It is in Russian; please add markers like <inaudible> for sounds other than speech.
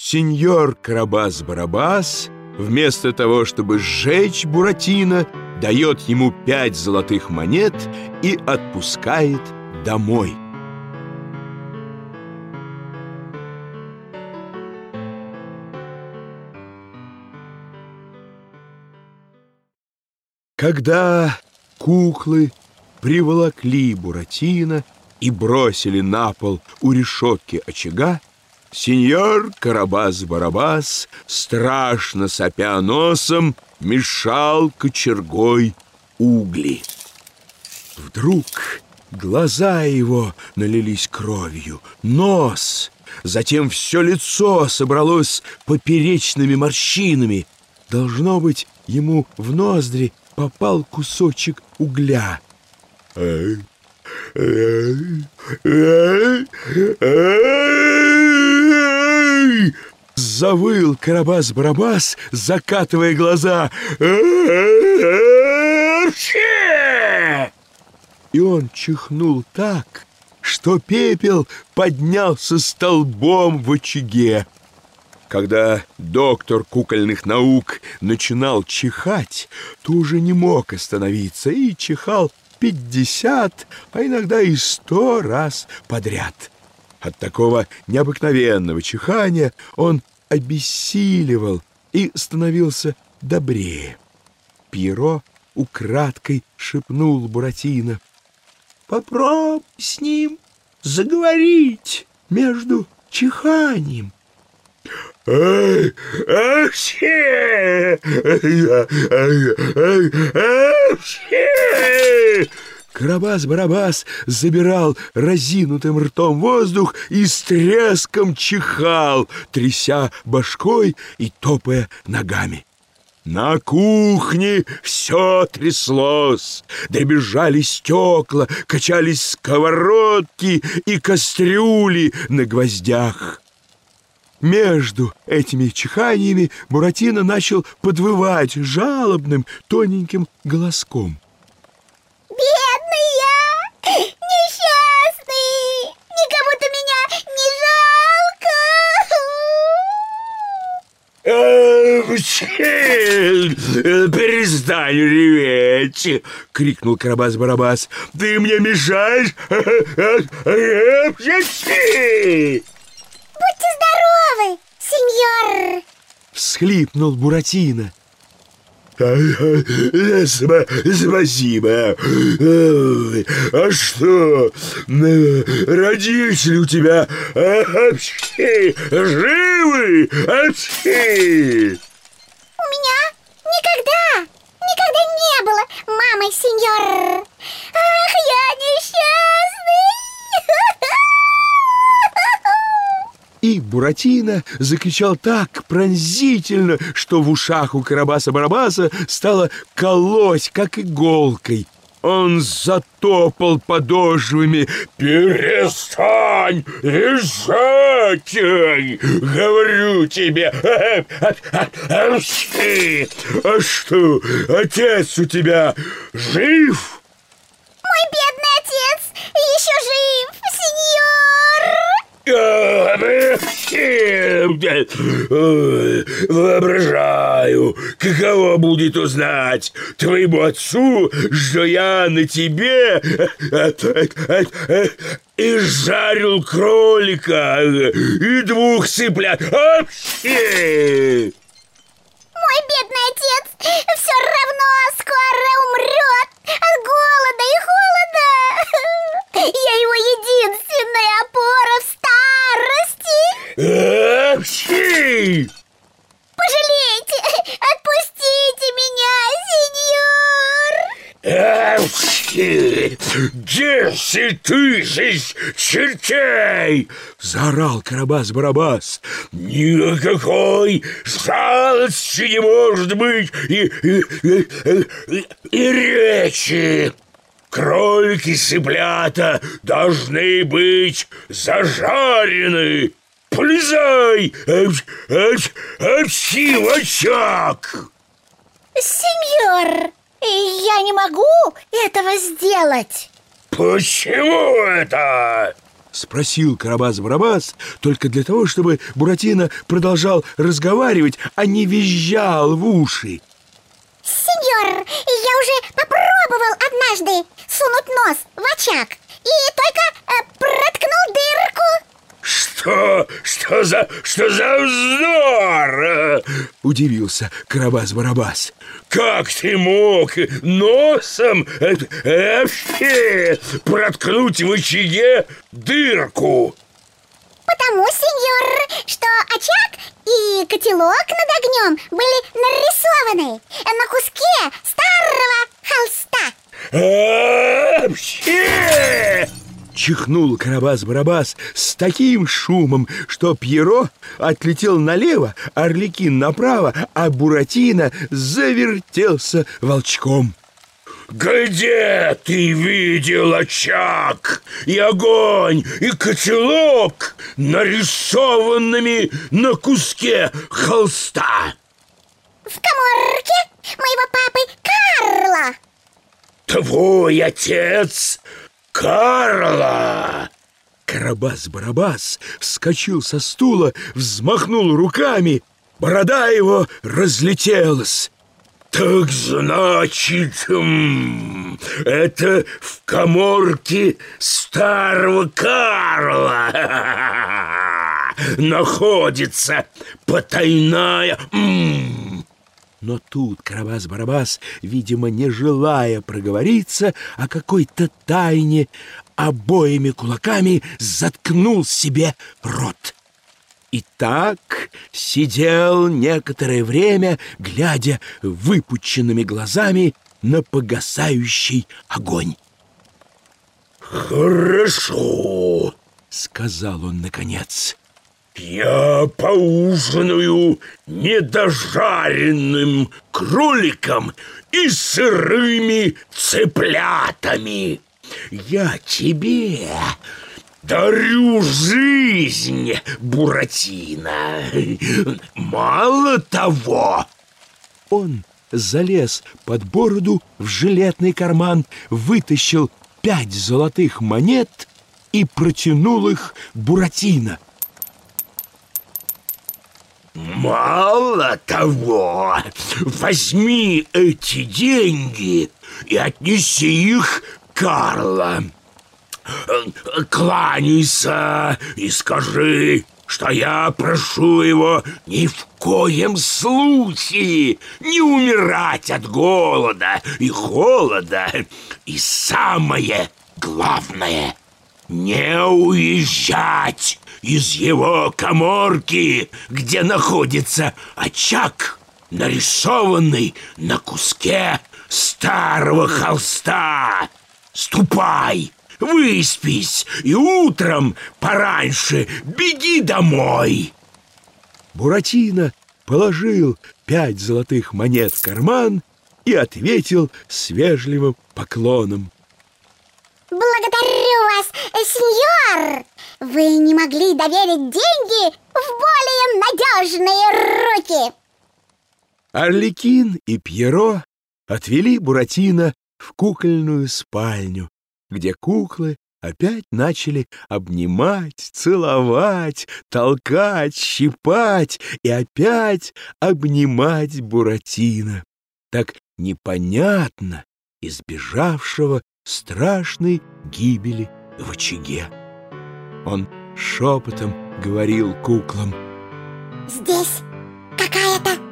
Сеньор Карабас-Барабас, вместо того, чтобы сжечь Буратино, дает ему пять золотых монет и отпускает домой. Когда куклы приволокли Буратино и бросили на пол у решетки очага, сеньор Карабас-Барабас, страшно сопя носом, мешал кочергой угли. Вдруг глаза его налились кровью, нос, затем все лицо собралось поперечными морщинами. Должно быть, ему в ноздри попал кусочек угля. Эй, эй, эй, эй! Завыл Карабас-Барабас, закатывая глаза. И он чихнул так, что пепел поднялся столбом в очаге. Когда доктор кукольных наук начинал чихать, то уже не мог остановиться и чихал пятьдесят, а иногда и сто раз подряд. От такого необыкновенного чихания он обессиливал и становился добрее. Пьеро украдкой шепнул Буратино. «Попробуй с ним заговорить между чиханием». Вообще! Карабас-барабас забирал разинутым ртом воздух и с треском чихал, тряся башкой и топая ногами. На кухне все тряслось, дребезжали стекла, качались сковородки и кастрюли на гвоздях. Между этими чиханиями Буратино начал подвывать жалобным тоненьким голоском. Бедный я, несчастный, никому-то меня жалко. «Перестань реветь!» — крикнул Карабас-Барабас. «Ты мне мешаешь! Будьте здоровы, сеньор! Всхлипнул Буратино. Спасибо. А что, родители у тебя вообще живы? Вообще? Никогда, никогда не было мамы, сеньор. Ах, я несчастный. И Буратино закричал так пронзительно, что в ушах у Карабаса-Барабаса стало колоть, как иголкой. Он затопал подошвами. «Перестань лежать! Говорю тебе! А что, отец у тебя жив?» «Мой бедный отец еще жив, сеньор!» Воображаю, каково будет узнать твоему отцу, что я на тебе и жарил кролика и двух цыплят. Мой бедный отец все равно скоро умрет от голода и холода. <laughs> Я его Вообще! Пожалейте, <laughs> отпустите меня, сеньор. Десять тысяч чертей! Заорал Карабас-Барабас. Никакой жалости не может быть и, и, и, и, речи. Кролики цыплята должны быть зажарены. Полезай! Апси в очаг! Сеньор, я не могу этого сделать. Почему это? Спросил Карабас-Барабас только для того, чтобы Буратино продолжал разговаривать, а не визжал в уши. Сеньор, я уже попробовал однажды сунуть нос в очаг и только. Что? Что за... что за вздор? Удивился Карабас-Барабас. Как ты мог носом э, э, вообще проткнуть в очаге дырку? Потому, сеньор, что очаг и котелок над огнем были нарисованы на куске старого холста. Вообще! Чихнул Карабас-Барабас с таким шумом, что Пьеро отлетел налево, Орликин направо, а Буратино завертелся волчком. Где ты видел очаг и огонь и котелок, нарисованными на куске холста? В коморке моего папы Карла. Твой отец Карла! Карабас-Барабас вскочил со стула, взмахнул руками, борода его разлетелась. Так значит, это в коморке старого Карла <laughs> находится потайная... Но тут Карабас-Барабас, видимо, не желая проговориться о какой-то тайне, обоими кулаками заткнул себе рот. И так сидел некоторое время, глядя выпученными глазами на погасающий огонь. Хорошо, Сказал он наконец. Я поужинаю недожаренным кроликом и сырыми цыплятами. Я тебе дарю жизнь, Буратино. Мало того, Он залез под бороду в жилетный карман, вытащил пять золотых монет и протянул их Буратино. Мало того, возьми эти деньги и отнеси их Карла. Кланяйся и скажи, что я прошу его ни в коем случае не умирать от голода и холода. И самое главное — не уезжать из его коморки, где находится очаг, нарисованный на куске старого холста. Ступай, выспись и утром пораньше беги домой. Буратино положил пять золотых монет в карман и ответил с вежливым поклоном. Благодарю вас, сеньор! Вы не могли доверить деньги в более надежные руки. Орликин и Пьеро отвели Буратино в кукольную спальню, где куклы опять начали обнимать, целовать, толкать, щипать и опять обнимать Буратино, так непонятно избежавшего страшной гибели в очаге. Он шепотом говорил куклам — Здесь какая-то.